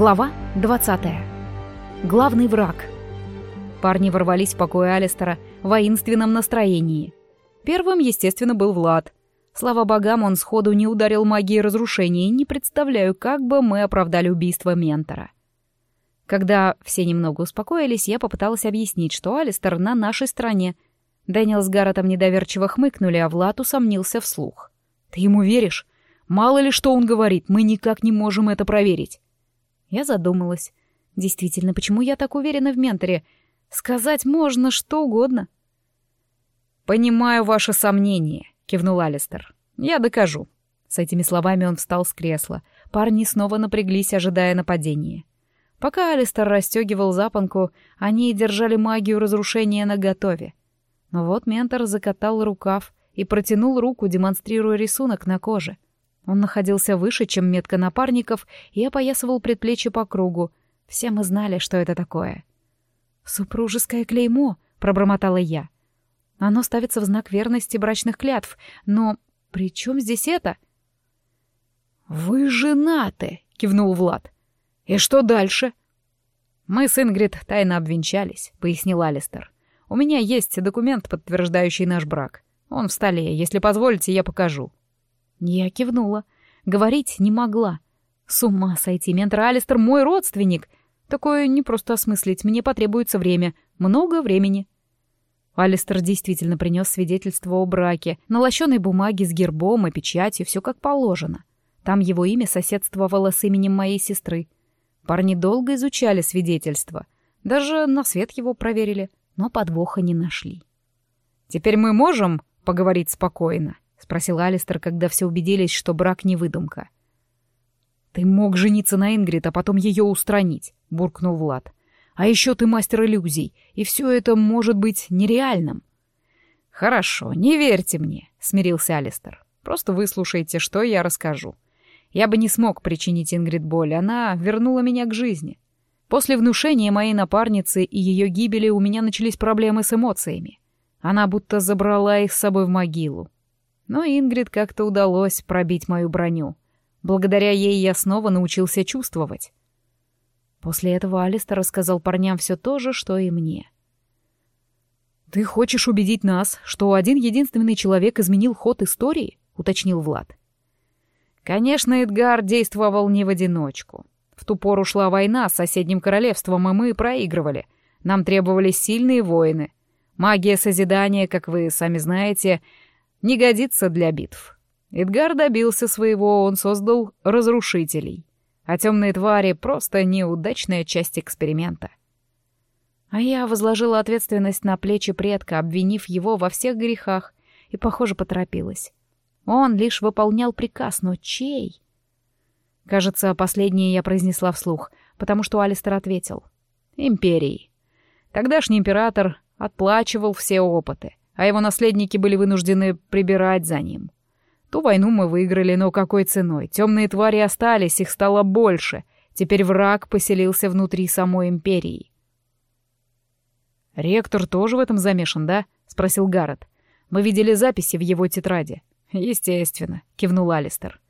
Глава 20. Главный враг. Парни ворвались в покой Алистера в воинственном настроении. Первым, естественно, был Влад. Слава богам, он сходу не ударил магией разрушения, и не представляю, как бы мы оправдали убийство ментора. Когда все немного успокоились, я попыталась объяснить, что Алистер на нашей стороне. Дэниел с Гарретом недоверчиво хмыкнули, а Влад усомнился вслух. «Ты ему веришь? Мало ли что он говорит, мы никак не можем это проверить». Я задумалась. Действительно, почему я так уверена в менторе? Сказать можно что угодно. «Понимаю ваши сомнения», — кивнул Алистер. «Я докажу». С этими словами он встал с кресла. Парни снова напряглись, ожидая нападения. Пока Алистер расстегивал запонку, они держали магию разрушения наготове. Но вот ментор закатал рукав и протянул руку, демонстрируя рисунок на коже — он находился выше, чем метка напарников, и опоясывал предплечье по кругу. Все мы знали, что это такое. «Супружеское клеймо», — пробормотала я. «Оно ставится в знак верности брачных клятв, но при чем здесь это?» «Вы женаты», — кивнул Влад. «И что дальше?» «Мы с Ингрид тайно обвенчались», — пояснил Алистер. «У меня есть документ, подтверждающий наш брак. Он в столе. Если позволите, я покажу». Я кивнула. Говорить не могла. С ума сойти, ментор Алистер мой родственник. Такое не просто осмыслить, мне потребуется время. Много времени. Алистер действительно принес свидетельство о браке, на лощеной бумаге с гербом и печатью, все как положено. Там его имя соседствовало с именем моей сестры. Парни долго изучали свидетельство. Даже на свет его проверили, но подвоха не нашли. «Теперь мы можем поговорить спокойно?» — спросил Алистер, когда все убедились, что брак не выдумка. «Ты мог жениться на Ингрид, а потом ее устранить», — буркнул Влад. «А еще ты мастер иллюзий, и все это может быть нереальным». «Хорошо, не верьте мне», — смирился Алистер. «Просто выслушайте, что я расскажу. Я бы не смог причинить Ингрид боль, она вернула меня к жизни. После внушения моей напарницы и ее гибели у меня начались проблемы с эмоциями. Она будто забрала их с собой в могилу. Но Ингрид как-то удалось пробить мою броню. Благодаря ей я снова научился чувствовать. После этого Алистер рассказал парням все то же, что и мне. «Ты хочешь убедить нас, что один единственный человек изменил ход истории?» — уточнил Влад. Конечно, Эдгар действовал не в одиночку. В ту пору шла война с соседним королевством, и мы проигрывали. Нам требовались сильные воины. Магия созидания, как вы сами знаете, не годится для битв. Эдгар добился своего, он создал разрушителей. А темные твари — просто неудачная часть эксперимента. А я возложила ответственность на плечи предка, обвинив его во всех грехах, и, похоже, поторопилась. Он лишь выполнял приказ, но чей? Кажется, последнее я произнесла вслух, потому что Алистер ответил. «Империи». Тогдашний император отплачивал все опыты а его наследники были вынуждены прибирать за ним. Ту войну мы выиграли, но какой ценой? Темные твари остались, их стало больше. Теперь враг поселился внутри самой империи. «Ректор тоже в этом замешан, да?» — спросил Гаррет. «Мы видели записи в его тетради». «Естественно», — кивнул Алистер.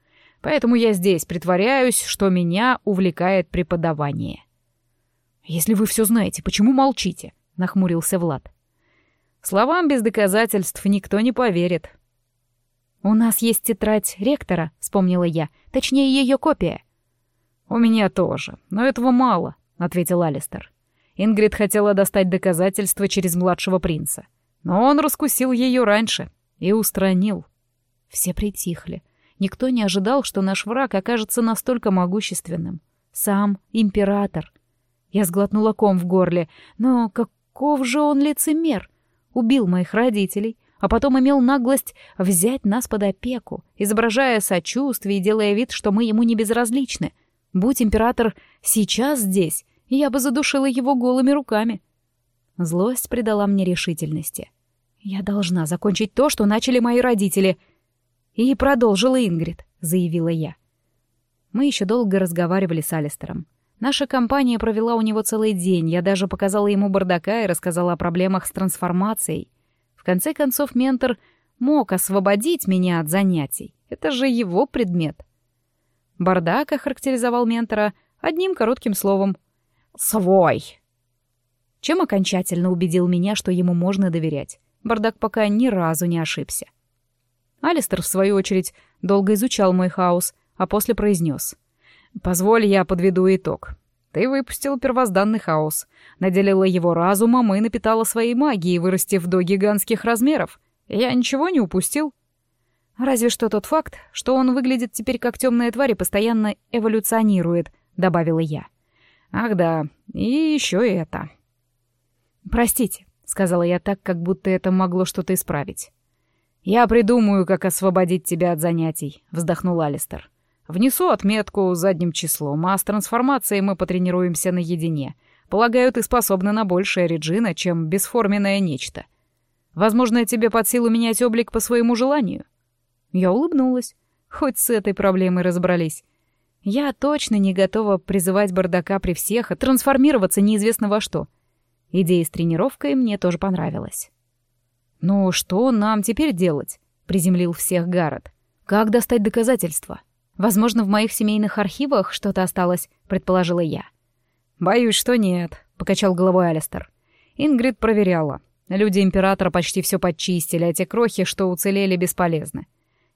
«Поэтому я здесь притворяюсь, что меня увлекает преподавание». «Если вы все знаете, почему молчите?» — нахмурился Влад. Словам без доказательств никто не поверит. «У нас есть тетрадь ректора», — вспомнила я. «Точнее, ее копия». «У меня тоже, но этого мало», — ответил Алистер. Ингрид хотела достать доказательства через младшего принца. Но он раскусил ее раньше и устранил. Все притихли. Никто не ожидал, что наш враг окажется настолько могущественным. Сам император. Я сглотнула ком в горле. Но каков же он лицемер? Убил моих родителей, а потом имел наглость взять нас под опеку, изображая сочувствие и делая вид, что мы ему не безразличны. Будь император сейчас здесь, я бы задушила его голыми руками. Злость придала мне решительности. Я должна закончить то, что начали мои родители. И продолжила Ингрид, заявила я. Мы еще долго разговаривали с Алистером. Наша компания провела у него целый день, я даже показала ему бардака и рассказала о проблемах с трансформацией. В конце концов, ментор мог освободить меня от занятий. Это же его предмет. Бардак охарактеризовал ментора Одним коротким словом. «Свой!» Чем окончательно убедил меня, что ему можно доверять. Бардак пока ни разу не ошибся. Алистер, в свою очередь, долго изучал мой хаос, а после произнес. «Позволь, я подведу итог. Ты выпустил первозданный хаос, наделила его разумом и напитала своей магией, вырастив до гигантских размеров. Я ничего не упустил. Разве что тот факт, что он выглядит теперь как темная тварь и постоянно эволюционирует, добавила я. Ах да, и еще это. Простите, сказала я так, как будто это могло что-то исправить. Я придумаю, как освободить тебя от занятий, вздохнул Алистер. Внесу отметку задним числом, а с трансформацией мы потренируемся наедине. Полагаю, ты способна на большее, Реджина, чем бесформенное нечто. Возможно, тебе под силу менять облик по своему желанию?» Я улыбнулась. Хоть с этой проблемой разобрались. Я точно не готова призывать бардака при всех и трансформироваться неизвестно во что. Идея с тренировкой мне тоже понравилась. «Ну, что нам теперь делать?» — приземлил всех Гаррет. «Как достать доказательства?» Возможно, в моих семейных архивах что-то осталось, предположила я. Боюсь, что нет, покачал головой Алистер. Ингрид проверяла. Люди императора почти все подчистили, а те крохи, что уцелели, бесполезны.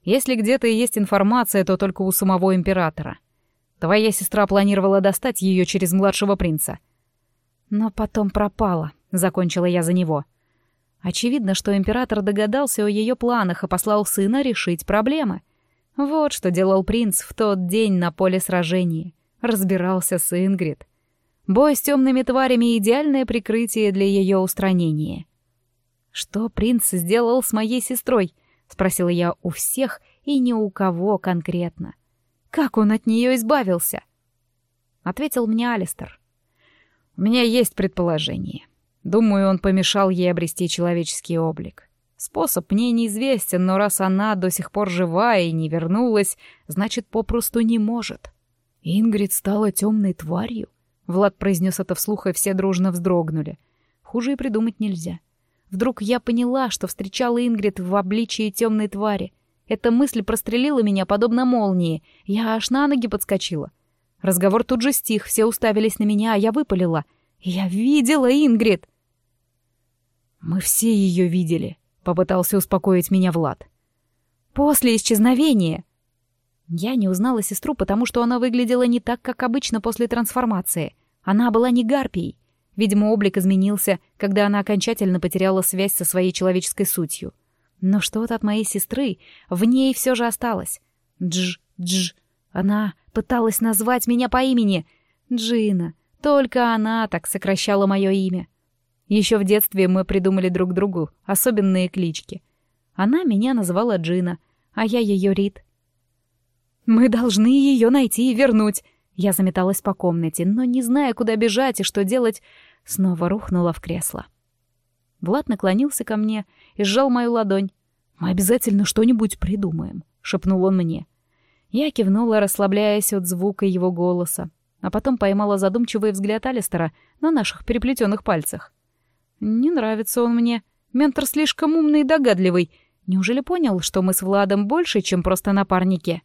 Если где-то и есть информация, то только у самого императора. Твоя сестра планировала достать ее через младшего принца. Но потом пропала, закончила я за него. Очевидно, что император догадался о ее планах и послал сына решить проблемы — вот что делал принц в тот день на поле сражения. Разбирался с Ингрид. Бой с темными тварями — идеальное прикрытие для ее устранения. «Что принц сделал с моей сестрой?» — спросила я у всех и ни у кого конкретно. «Как он от нее избавился?» Ответил мне Алистер. «У меня есть предположение. Думаю, он помешал ей обрести человеческий облик. Способ мне неизвестен, но раз она до сих пор жива и не вернулась, значит, попросту не может. Ингрид стала темной тварью. Влад произнес это вслух, и все дружно вздрогнули. Хуже и придумать нельзя. Вдруг я поняла, что встречала Ингрид в обличии темной твари. Эта мысль прострелила меня, подобно молнии. Я аж на ноги подскочила. Разговор тут же стих, все уставились на меня, а я выпалила. «Я видела Ингрид!» «Мы все ее видели», Попытался успокоить меня Влад. «После исчезновения!» Я не узнала сестру, потому что она выглядела не так, как обычно после трансформации. Она была не гарпией. Видимо, облик изменился, когда она окончательно потеряла связь со своей человеческой сутью. Но что-то от моей сестры в ней все же осталось. Дж, Дж. Она пыталась назвать меня по имени. Джина. Только она так сокращала мое имя. Еще в детстве мы придумали друг другу особенные клички. Она меня называла Джина, а я ее Рит. «Мы должны ее найти и вернуть!» Я заметалась по комнате, но, не зная, куда бежать и что делать, снова рухнула в кресло. Влад наклонился ко мне и сжал мою ладонь. «Мы обязательно что-нибудь придумаем», — шепнул он мне. Я кивнула, расслабляясь от звука его голоса, а потом поймала задумчивый взгляд Алистера на наших переплетенных пальцах. Не нравится он мне. Ментор слишком умный и догадливый. Неужели понял, что мы с Владом больше, чем просто напарники?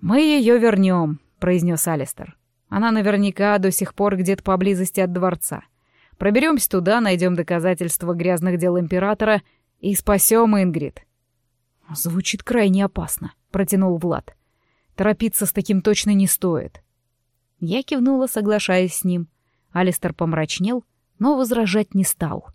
«Мы ее вернем», — произнес Алистер. «Она наверняка до сих пор где-то поблизости от дворца. Проберемся туда, найдем доказательства грязных дел императора и спасем Ингрид». «Звучит крайне опасно», — протянул Влад. «Торопиться с таким точно не стоит». Я кивнула, соглашаясь с ним. Алистер помрачнел, но возражать не стал.